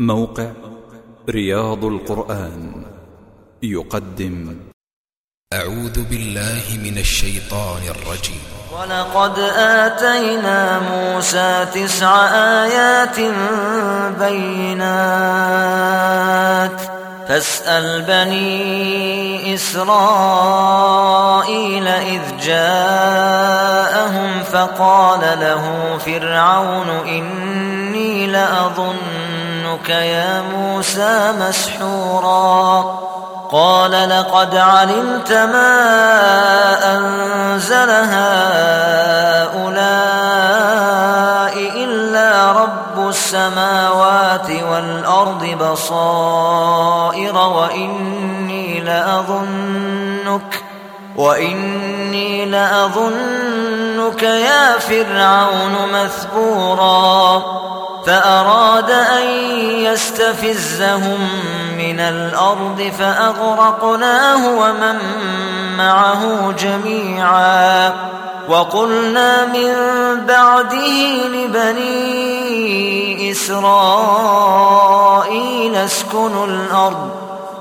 موقع رياض القرآن يقدم. أعوذ بالله من الشيطان الرجيم. ولقد آتينا موسى تسع آيات بينات. فاسأل بني إسرائيل إذ جاءهم فقال له فرعون إني لأظنك يا موسى مسحورا. قال لقد علمت ما أنزل هؤلاء إلا رب السماوات والأرض بصائر وإني لأظنك وإني لأظنك يا فرعون مثبورا فأراد أن يستفزهم من الأرض فأغرقناه ومن معه جميعا وقلنا من بعده لبني إسرائيل اسكنوا الأرض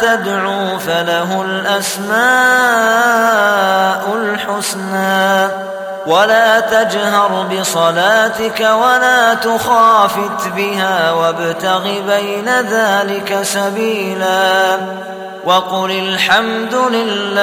تدعوا فله الأسماء الحسنى ولا تجهر بصلاتك ولا تخافت بها وابتغ بين ذلك سبيلا وقل الحمد لله